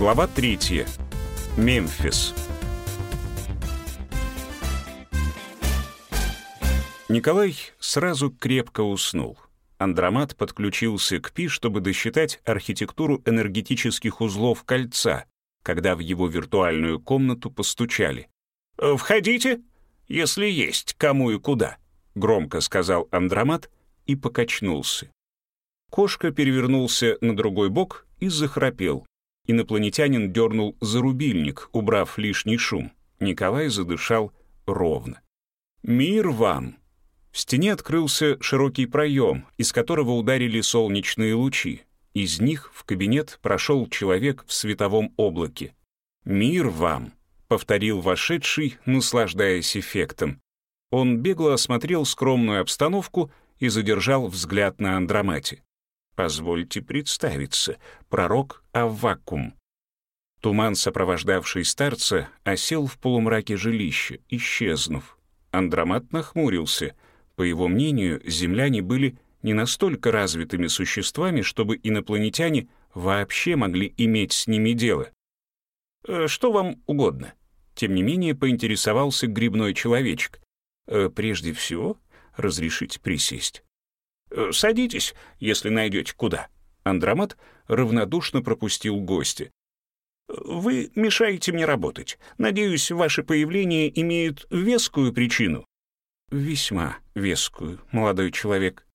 Глава 3. Мемфис. Николай сразу крепко уснул. Андромат подключился к ПИ, чтобы досчитать архитектуру энергетических узлов кольца, когда в его виртуальную комнату постучали. «Входите, если есть кому и куда», — громко сказал Андромат и покачнулся. Кошка перевернулся на другой бок и захрапел. Инопланетянин дернул за рубильник, убрав лишний шум. Николай задышал ровно. «Мир вам!» В стене открылся широкий проем, из которого ударили солнечные лучи. Из них в кабинет прошел человек в световом облаке. «Мир вам!» — повторил вошедший, наслаждаясь эффектом. Он бегло осмотрел скромную обстановку и задержал взгляд на Андромате. «Позвольте представиться, пророк Аввакум». Туман, сопровождавший старца, осел в полумраке жилища, исчезнув. Андромат нахмурился — по его мнению, земляне были не настолько развитыми существами, чтобы инопланетяне вообще могли иметь с ними дело. «Э, «Что вам угодно?» Тем не менее, поинтересовался грибной человечек. «Э, «Прежде всего, разрешите присесть». «Э, «Садитесь, если найдете куда». Андромат равнодушно пропустил гостя. «Вы мешаете мне работать. Надеюсь, ваше появление имеет вескую причину» весьма вескую, молодой человек.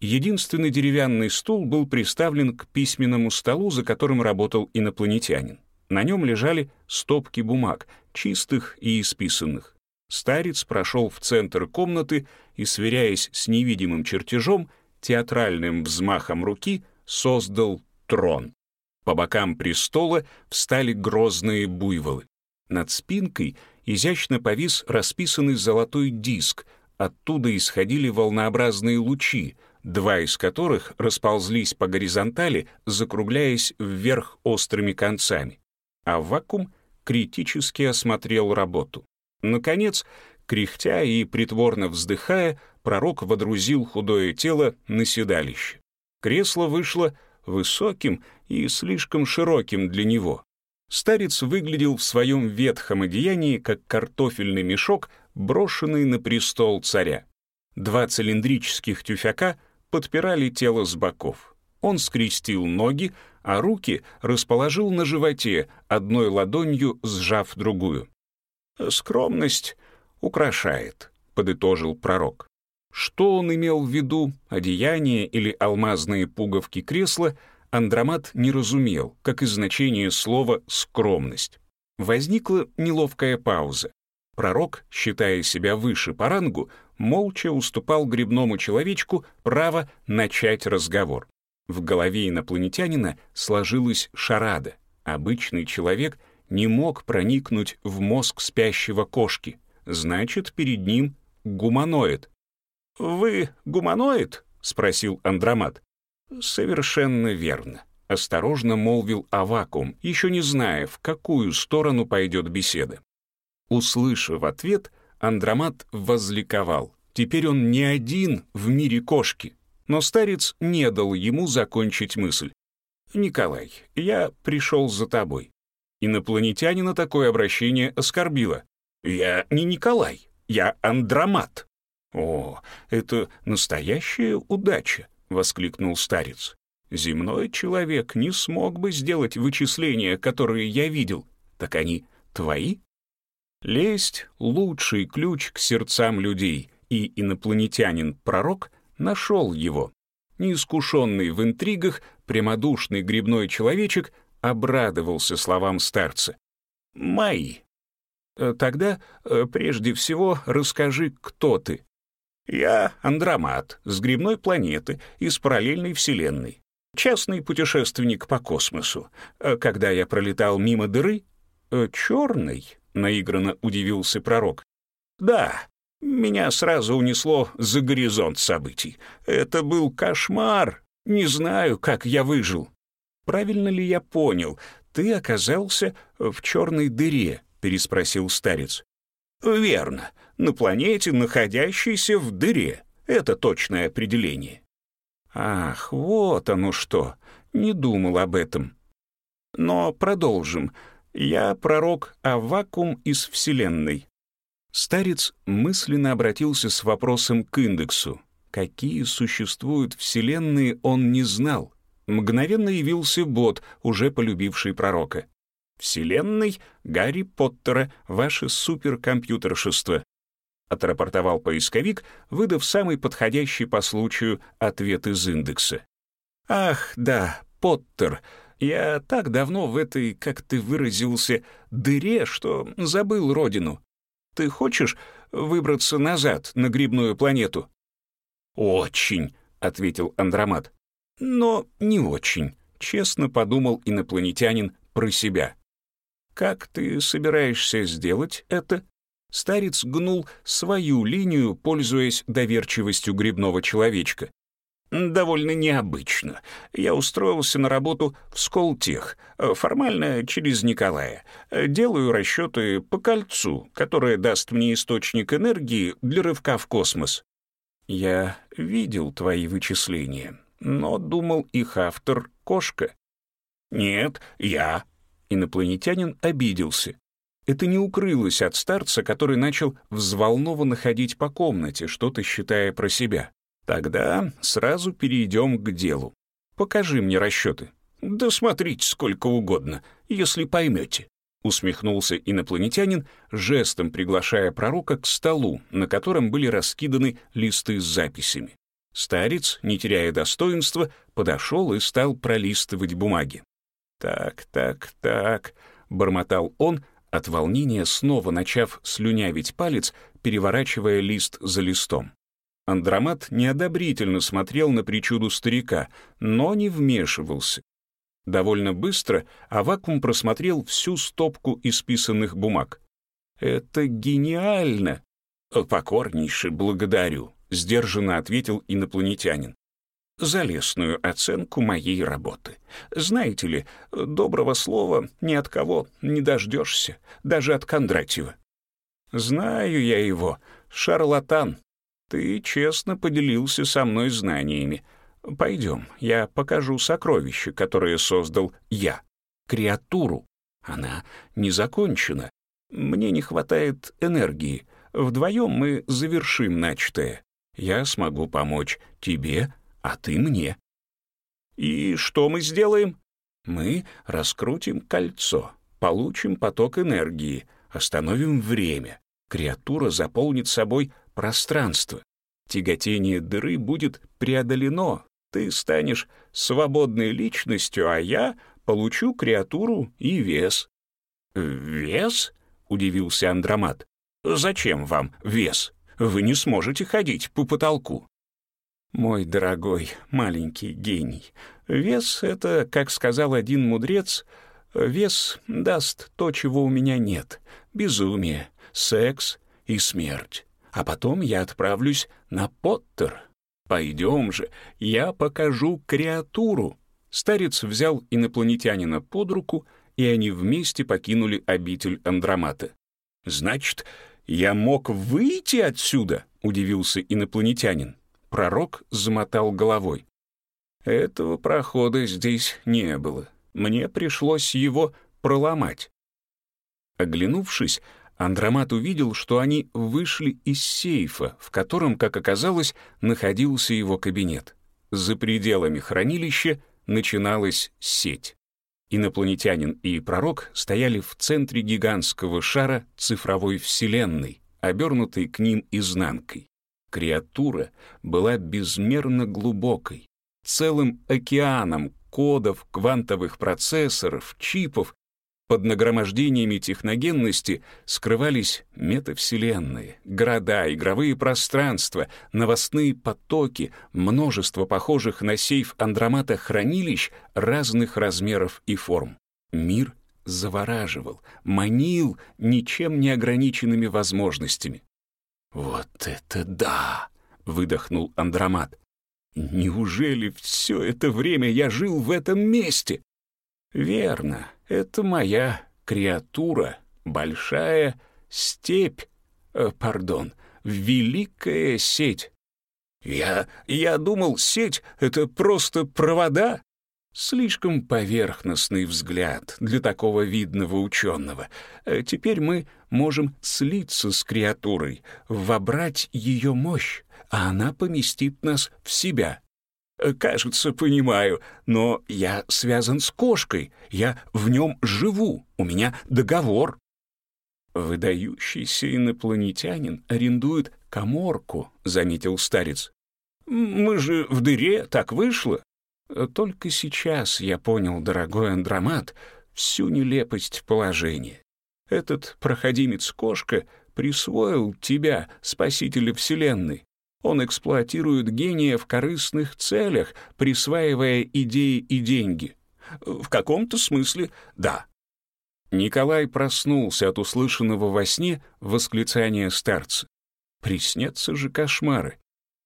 Единственный деревянный стул был приставлен к письменному столу, за которым работал инопланетянин. На нем лежали стопки бумаг, чистых и исписанных. Старец прошел в центр комнаты и, сверяясь с невидимым чертежом, театральным взмахом руки создал трон. По бокам престола встали грозные буйволы. Над спинкой изящно повис расписанный золотой диск, оттуда исходили волнообразные лучи, два из которых расползлись по горизонтали, закругляясь вверх острыми концами. А вакуум критически осмотрел работу. Наконец, кряхтя и притворно вздыхая, пророк водрузил худое тело на седалище. Кресло вышло высоким и слишком широким для него. Старец выглядел в своем ветхом одеянии, как картофельный мешок, брошенный на престол царя. Два цилиндрических тюфяка подпирали тело с боков. Он скрестил ноги, а руки расположил на животе, одной ладонью сжав другую. «Скромность украшает», — подытожил пророк. Что он имел в виду, одеяние или алмазные пуговки кресла — Андромат не разумел, как и значение слова «скромность». Возникла неловкая пауза. Пророк, считая себя выше по рангу, молча уступал грибному человечку право начать разговор. В голове инопланетянина сложилась шарада. Обычный человек не мог проникнуть в мозг спящего кошки. Значит, перед ним гуманоид. «Вы гуманоид?» — спросил Андромат. «Совершенно верно», — осторожно молвил Авакум, еще не зная, в какую сторону пойдет беседа. Услышав ответ, Андромат возликовал. Теперь он не один в мире кошки. Но старец не дал ему закончить мысль. «Николай, я пришел за тобой». Инопланетянина такое обращение оскорбило. «Я не Николай, я Андромат». «О, это настоящая удача. — воскликнул старец. «Земной человек не смог бы сделать вычисления, которые я видел. Так они твои?» Лесть — лучший ключ к сердцам людей, и инопланетянин-пророк нашел его. Неискушенный в интригах, прямодушный грибной человечек обрадовался словам старца. «Мои». «Э, «Тогда, э, прежде всего, расскажи, кто ты», я Андромат с грибной планеты из параллельной вселенной. Частный путешественник по космосу. Э, когда я пролетал мимо дыры... Черный, наигранно удивился пророк. Да, меня сразу унесло за горизонт событий. Это был кошмар. Не знаю, как я выжил. Правильно ли я понял? Ты оказался в черной дыре, переспросил старец. Верно на планете, находящейся в дыре. Это точное определение. Ах, вот оно что. Не думал об этом. Но продолжим. Я пророк Авакум из Вселенной. Старец мысленно обратился с вопросом к индексу. Какие существуют вселенные, он не знал. Мгновенно явился бот, уже полюбивший пророка. «Вселенной Гарри Поттера, ваше суперкомпьютершество», отрапортовал поисковик, выдав самый подходящий по случаю ответ из индекса. «Ах, да, Поттер, я так давно в этой, как ты выразился, дыре, что забыл родину. Ты хочешь выбраться назад на грибную планету?» «Очень», — ответил Андромат. «Но не очень», — честно подумал инопланетянин про себя. «Как ты собираешься сделать это?» Старец гнул свою линию, пользуясь доверчивостью грибного человечка. Довольно необычно. Я устроился на работу в Сколтех, формально через Николая. Делаю расчеты по кольцу, которое даст мне источник энергии для рывка в космос. Я видел твои вычисления, но думал их автор — кошка. Нет, я. Инопланетянин обиделся. Это не укрылось от старца, который начал взволнованно ходить по комнате, что-то считая про себя. Тогда сразу перейдем к делу. Покажи мне расчеты. Да смотрите сколько угодно, если поймете. Усмехнулся инопланетянин, жестом приглашая пророка к столу, на котором были раскиданы листы с записями. Старец, не теряя достоинства, подошел и стал пролистывать бумаги. «Так, так, так», — бормотал он, от волнения снова начав слюнявить палец, переворачивая лист за листом. Андромат неодобрительно смотрел на причуду старика, но не вмешивался. Довольно быстро Авакум просмотрел всю стопку исписанных бумаг. «Это гениально!» «Покорнейше благодарю», — сдержанно ответил инопланетянин. «За лестную оценку моей работы. Знаете ли, доброго слова ни от кого не дождешься, даже от Кондратьева». «Знаю я его, шарлатан», ты честно поделился со мной знаниями. Пойдем, я покажу сокровище, которое создал я. Креатуру. Она не закончена. Мне не хватает энергии. Вдвоем мы завершим начатое. Я смогу помочь тебе, а ты мне. И что мы сделаем? Мы раскрутим кольцо, получим поток энергии, остановим время. Креатура заполнит собой пространство. Тяготение дыры будет преодолено. Ты станешь свободной личностью, а я получу креатуру и вес. «Вес?» — удивился Андромат. «Зачем вам вес? Вы не сможете ходить по потолку». «Мой дорогой маленький гений, вес — это, как сказал один мудрец, вес даст то, чего у меня нет — безумие, секс и смерть а потом я отправлюсь на Поттер. Пойдем же, я покажу креатуру». Старец взял инопланетянина под руку, и они вместе покинули обитель Андромата. «Значит, я мог выйти отсюда?» — удивился инопланетянин. Пророк замотал головой. «Этого прохода здесь не было. Мне пришлось его проломать». Оглянувшись, Андромат увидел, что они вышли из сейфа, в котором, как оказалось, находился его кабинет. За пределами хранилища начиналась сеть. Инопланетянин и пророк стояли в центре гигантского шара цифровой вселенной, обернутой к ним изнанкой. Креатура была безмерно глубокой, целым океаном кодов, квантовых процессоров, чипов под нагромождениями техногенности скрывались метавселенные, города, игровые пространства, новостные потоки, множество похожих на сейф Андромата хранилищ разных размеров и форм. Мир завораживал, манил ничем не ограниченными возможностями. «Вот это да!» — выдохнул Андромат. «Неужели все это время я жил в этом месте?» «Верно», это моя креатура, большая степь, э, пардон, великая сеть. Я, я думал, сеть — это просто провода. Слишком поверхностный взгляд для такого видного ученого. Э, теперь мы можем слиться с креатурой, вобрать ее мощь, а она поместит нас в себя. Э, кажется, понимаю, но я связан с кошкой, я в нем живу, у меня договор. Выдающийся инопланетянин арендует коморку, заметил старец. Мы же в дыре, так вышло. Только сейчас я понял, дорогой Андромат, всю нелепость положения. Этот проходимец-кошка присвоил тебя, спасителя Вселенной. Он эксплуатирует гения в корыстных целях, присваивая идеи и деньги. В каком-то смысле — да. Николай проснулся от услышанного во сне восклицания старца. Приснятся же кошмары.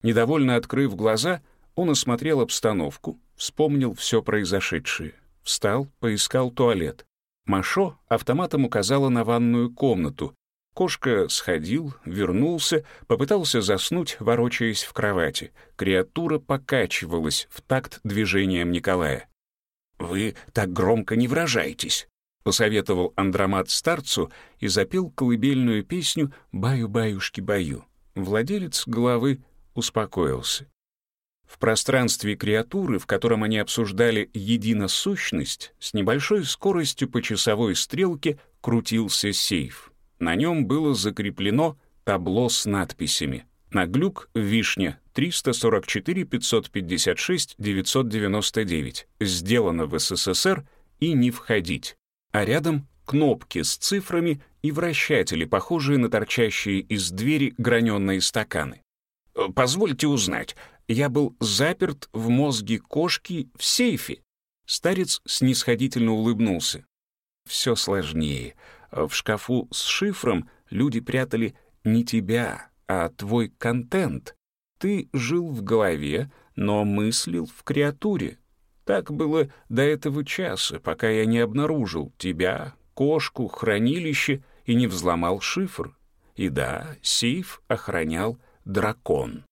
Недовольно открыв глаза, он осмотрел обстановку, вспомнил все произошедшее. Встал, поискал туалет. Машо автоматом указала на ванную комнату. Кошка сходил, вернулся, попытался заснуть, ворочаясь в кровати. Креатура покачивалась в такт движением Николая. «Вы так громко не выражайтесь», — посоветовал Андромат старцу и запел колыбельную песню «Баю-баюшки-баю». Владелец головы успокоился. В пространстве креатуры, в котором они обсуждали единосущность, с небольшой скоростью по часовой стрелке крутился сейф. На нем было закреплено табло с надписями. Наглюк, Вишня, 344-556-999. Сделано в СССР и не входить. А рядом кнопки с цифрами и вращатели, похожие на торчащие из двери граненые стаканы. «Позвольте узнать, я был заперт в мозге кошки в сейфе?» Старец снисходительно улыбнулся. «Все сложнее. В шкафу с шифром люди прятали не тебя, а твой контент. Ты жил в голове, но мыслил в креатуре. Так было до этого часа, пока я не обнаружил тебя, кошку, хранилище и не взломал шифр. И да, сейф охранял дракон.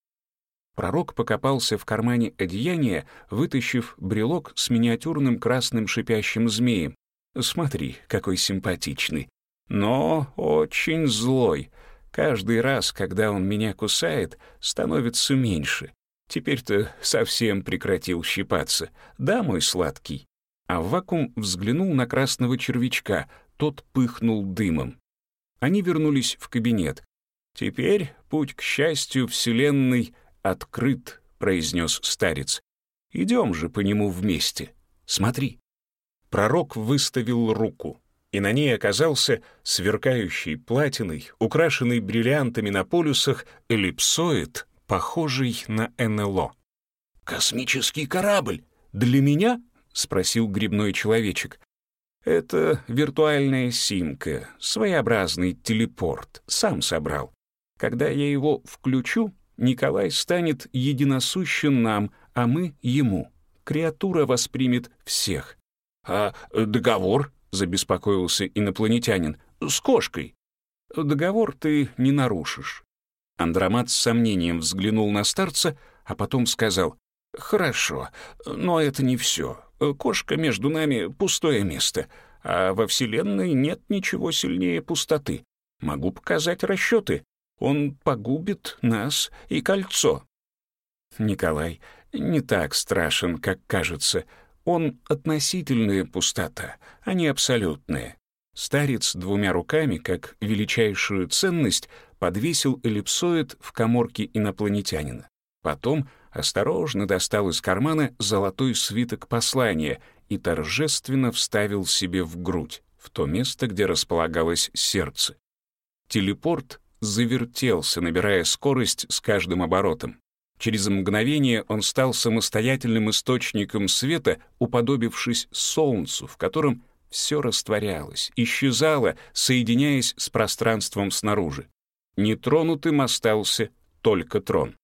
Пророк покопался в кармане одеяния, вытащив брелок с миниатюрным красным шипящим змеем. Смотри, какой симпатичный. Но очень злой. Каждый раз, когда он меня кусает, становится меньше. Теперь-то совсем прекратил щипаться. Да, мой сладкий? А вакуум взглянул на красного червячка, тот пыхнул дымом. Они вернулись в кабинет. «Теперь путь к счастью Вселенной открыт», — произнес старец. «Идем же по нему вместе. Смотри». Пророк выставил руку, и на ней оказался сверкающий платиной, украшенный бриллиантами на полюсах эллипсоид, похожий на НЛО. «Космический корабль! Для меня?» — спросил грибной человечек. «Это виртуальная симка, своеобразный телепорт, сам собрал. Когда я его включу, Николай станет единосущен нам, а мы — ему. Креатура воспримет всех. «А договор?» — забеспокоился инопланетянин. «С кошкой». «Договор ты не нарушишь». Андромат с сомнением взглянул на старца, а потом сказал, «Хорошо, но это не все. Кошка между нами — пустое место, а во Вселенной нет ничего сильнее пустоты. Могу показать расчеты. Он погубит нас и кольцо». Николай не так страшен, как кажется. Он относительная пустота, а не абсолютная. Старец двумя руками, как величайшую ценность, подвесил эллипсоид в коморке инопланетянина. Потом осторожно достал из кармана золотой свиток послания и торжественно вставил себе в грудь, в то место, где располагалось сердце. Телепорт завертелся, набирая скорость с каждым оборотом. Через мгновение он стал самостоятельным источником света, уподобившись солнцу, в котором все растворялось, исчезало, соединяясь с пространством снаружи. Нетронутым остался только трон.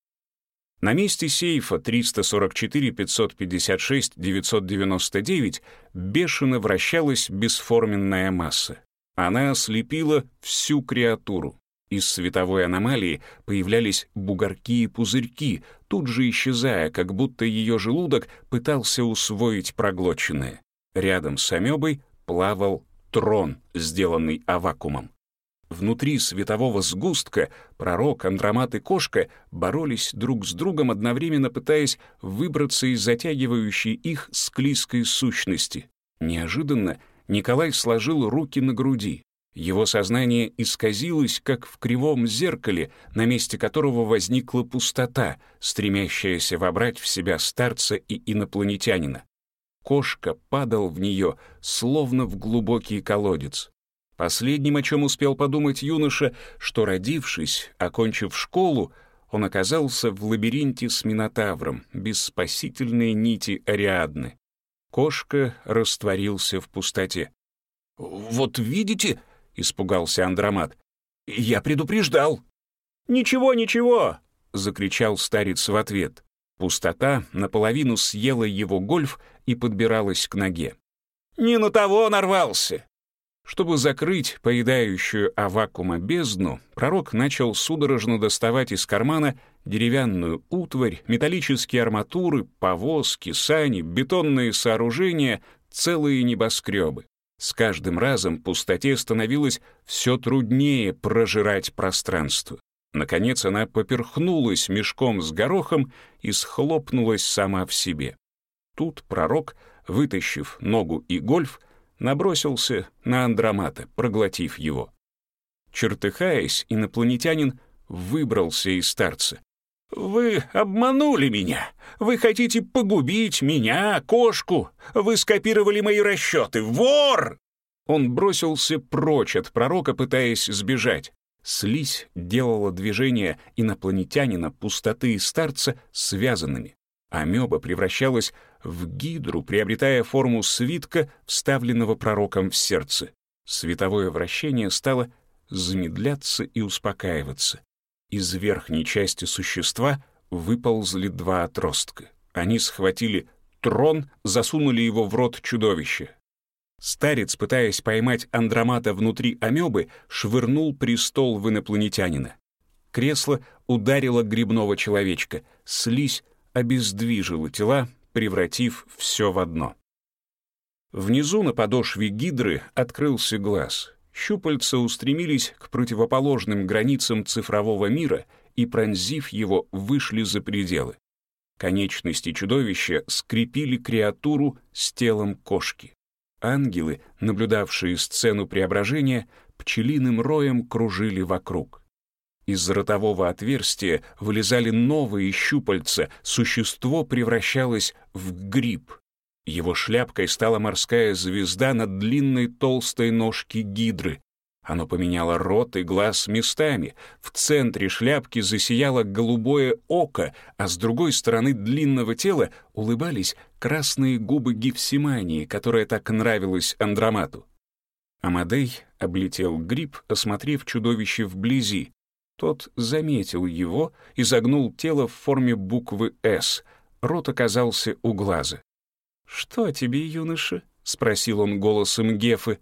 На месте сейфа 344-556-999 бешено вращалась бесформенная масса. Она ослепила всю креатуру. Из световой аномалии появлялись бугорки и пузырьки, тут же исчезая, как будто ее желудок пытался усвоить проглоченное. Рядом с амебой плавал трон, сделанный авакумом. Внутри светового сгустка пророк, Андромат и кошка боролись друг с другом, одновременно пытаясь выбраться из затягивающей их склизкой сущности. Неожиданно Николай сложил руки на груди. Его сознание исказилось, как в кривом зеркале, на месте которого возникла пустота, стремящаяся вобрать в себя старца и инопланетянина. Кошка падал в нее, словно в глубокий колодец. Последним, о чем успел подумать юноша, что, родившись, окончив школу, он оказался в лабиринте с Минотавром, без спасительной нити Ариадны. Кошка растворился в пустоте. «Вот видите?» — испугался Андромат. «Я предупреждал». «Ничего, ничего!» — закричал старец в ответ. Пустота наполовину съела его гольф и подбиралась к ноге. «Не на того нарвался!» Чтобы закрыть поедающую авакума бездну, пророк начал судорожно доставать из кармана деревянную утварь, металлические арматуры, повозки, сани, бетонные сооружения, целые небоскребы. С каждым разом пустоте становилось все труднее прожирать пространство. Наконец она поперхнулась мешком с горохом и схлопнулась сама в себе. Тут пророк, вытащив ногу и гольф, набросился на Андромата, проглотив его. Чертыхаясь, инопланетянин выбрался из старца. «Вы обманули меня! Вы хотите погубить меня, кошку! Вы скопировали мои расчеты! Вор!» Он бросился прочь от пророка, пытаясь сбежать. Слизь делала движения инопланетянина, пустоты и старца связанными. Амеба превращалась в гидру, приобретая форму свитка, вставленного пророком в сердце. Световое вращение стало замедляться и успокаиваться. Из верхней части существа выползли два отростка. Они схватили трон, засунули его в рот чудовища. Старец, пытаясь поймать Андромата внутри амебы, швырнул престол в инопланетянина. Кресло ударило грибного человечка, слизь обездвижила тела, превратив все в одно. Внизу на подошве гидры открылся глаз. Щупальца устремились к противоположным границам цифрового мира и, пронзив его, вышли за пределы. Конечности чудовища скрепили креатуру с телом кошки. Ангелы, наблюдавшие сцену преображения, пчелиным роем кружили вокруг. Из ротового отверстия вылезали новые щупальца, существо превращалось в гриб. Его шляпкой стала морская звезда на длинной толстой ножке гидры. Оно поменяло рот и глаз местами. В центре шляпки засияло голубое око, а с другой стороны длинного тела улыбались красные губы Гефсимании, которая так нравилась Андромату. Амадей облетел гриб, осмотрев чудовище вблизи. Тот заметил его и загнул тело в форме буквы «С». Рот оказался у глаза. «Что тебе, юноша?» — спросил он голосом Гефы.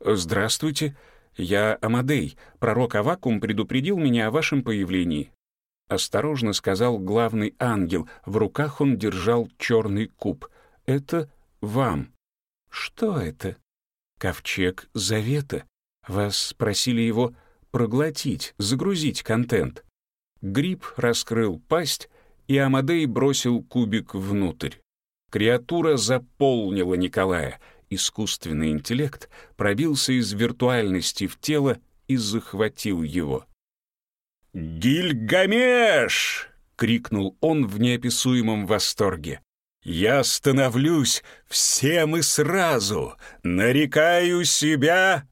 «Здравствуйте. Я Амадей. Пророк Авакум предупредил меня о вашем появлении». Осторожно сказал главный ангел. В руках он держал черный куб. «Это вам». «Что это?» «Ковчег Завета. Вас просили его проглотить, загрузить контент. Гриб раскрыл пасть, и Амадей бросил кубик внутрь. Креатура заполнила Николая. Искусственный интеллект пробился из виртуальности в тело и захватил его. «Гильгамеш!» — крикнул он в неописуемом восторге. «Я становлюсь всем и сразу, нарекаю себя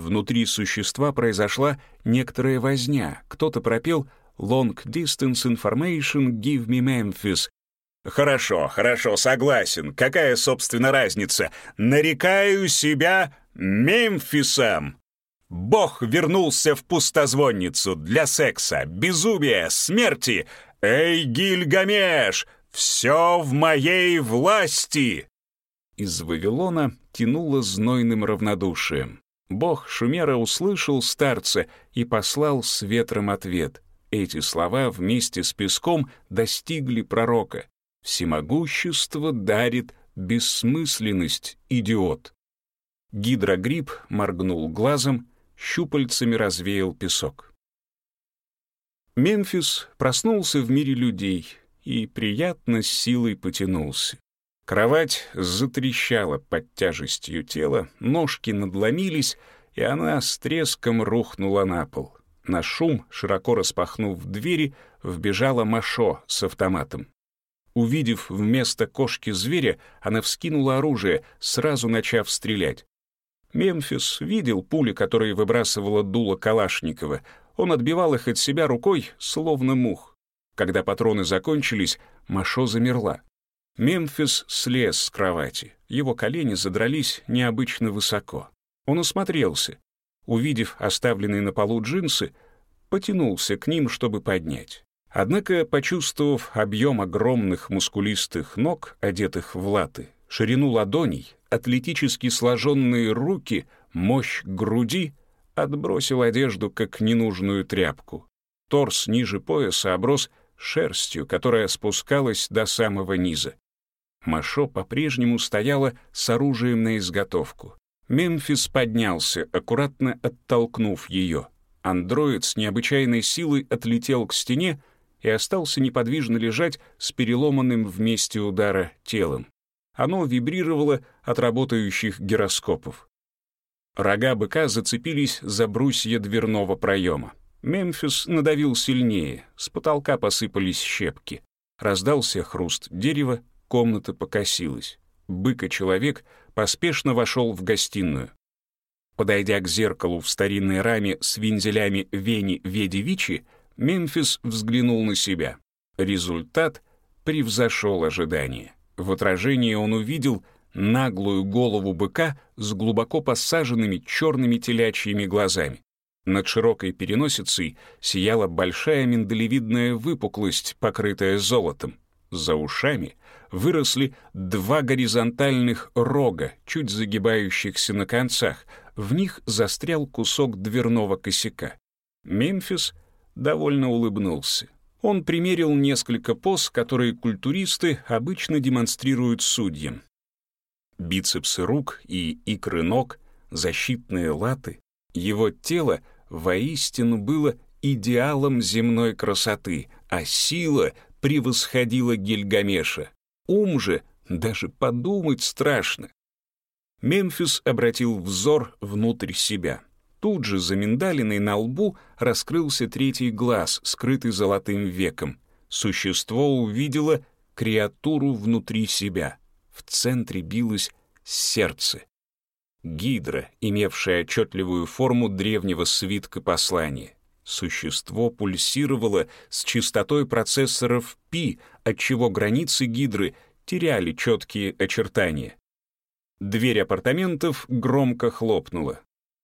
Внутри существа произошла некоторая возня. Кто-то пропел «Long Distance Information, Give Me Memphis». «Хорошо, хорошо, согласен. Какая, собственно, разница? Нарекаю себя Мемфисом!» Бог вернулся в пустозвонницу для секса, безумия, смерти. «Эй, Гильгамеш, все в моей власти!» Из Вавилона тянуло знойным равнодушием. Бог Шумера услышал старца и послал с ветром ответ. Эти слова вместе с песком достигли пророка. «Всемогущество дарит бессмысленность, идиот». Гидрогриб моргнул глазом, щупальцами развеял песок. Мемфис проснулся в мире людей и приятно с силой потянулся. Кровать затрещала под тяжестью тела, ножки надломились, и она с треском рухнула на пол. На шум, широко распахнув двери, вбежала Машо с автоматом. Увидев вместо кошки зверя, она вскинула оружие, сразу начав стрелять. Мемфис видел пули, которые выбрасывала дуло Калашникова. Он отбивал их от себя рукой, словно мух. Когда патроны закончились, Машо замерла. Мемфис слез с кровати. Его колени задрались необычно высоко. Он осмотрелся. Увидев оставленные на полу джинсы, потянулся к ним, чтобы поднять. Однако, почувствовав объем огромных мускулистых ног, одетых в латы, ширину ладоней, атлетически сложенные руки, мощь груди, отбросил одежду как ненужную тряпку. Торс ниже пояса оброс шерстью, которая спускалась до самого низа. Машо по-прежнему стояла с оружием на изготовку. Мемфис поднялся, аккуратно оттолкнув ее. Андроид с необычайной силой отлетел к стене и остался неподвижно лежать с переломанным вместе удара телом. Оно вибрировало от работающих гироскопов. Рога быка зацепились за брусья дверного проема. Мемфис надавил сильнее, с потолка посыпались щепки. Раздался хруст дерева, Комната покосилась. Бык и человек поспешно вошел в гостиную. Подойдя к зеркалу в старинной раме с вензелями Вени Веди Мемфис взглянул на себя. Результат превзошел ожидания. В отражении он увидел наглую голову быка с глубоко посаженными черными телячьими глазами. Над широкой переносицей сияла большая миндалевидная выпуклость, покрытая золотом. За ушами выросли два горизонтальных рога, чуть загибающихся на концах. В них застрял кусок дверного косяка. Мемфис довольно улыбнулся. Он примерил несколько поз, которые культуристы обычно демонстрируют судьям. Бицепсы рук и икры ног, защитные латы. Его тело воистину было идеалом земной красоты, а сила превосходила Гильгамеша. Ум же даже подумать страшно. Мемфис обратил взор внутрь себя. Тут же за миндалиной на лбу раскрылся третий глаз, скрытый золотым веком. Существо увидело креатуру внутри себя. В центре билось сердце. Гидра, имевшая отчетливую форму древнего свитка послания. Существо пульсировало с частотой процессоров π, отчего границы гидры теряли четкие очертания. Дверь апартаментов громко хлопнула.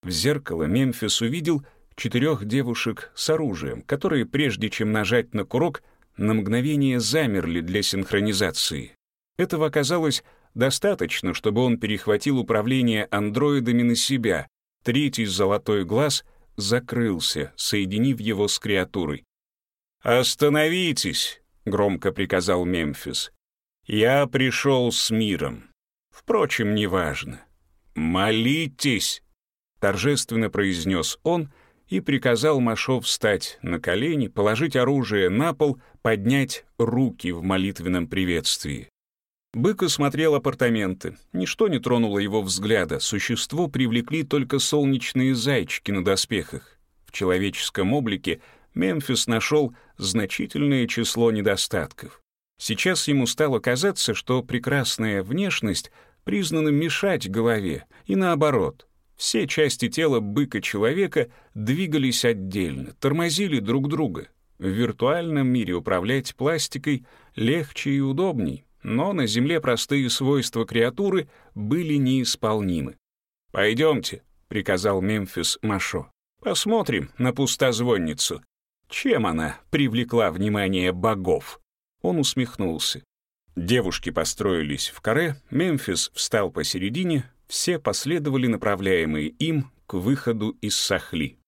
В зеркало Мемфис увидел четырех девушек с оружием, которые, прежде чем нажать на курок, на мгновение замерли для синхронизации. Этого оказалось достаточно, чтобы он перехватил управление андроидами на себя. Третий золотой глаз — закрылся, соединив его с креатурой. «Остановитесь!» — громко приказал Мемфис. «Я пришел с миром. Впрочем, неважно. Молитесь!» — торжественно произнес он и приказал Машов встать на колени, положить оружие на пол, поднять руки в молитвенном приветствии. Бык осмотрел апартаменты. Ничто не тронуло его взгляда. Существо привлекли только солнечные зайчики на доспехах. В человеческом облике Мемфис нашел значительное число недостатков. Сейчас ему стало казаться, что прекрасная внешность признана мешать голове, и наоборот. Все части тела быка-человека двигались отдельно, тормозили друг друга. В виртуальном мире управлять пластикой легче и удобней но на Земле простые свойства креатуры были неисполнимы. «Пойдемте», — приказал Мемфис Машо. «Посмотрим на пустозвонницу. Чем она привлекла внимание богов?» Он усмехнулся. Девушки построились в каре, Мемфис встал посередине, все последовали направляемые им к выходу из Сахли.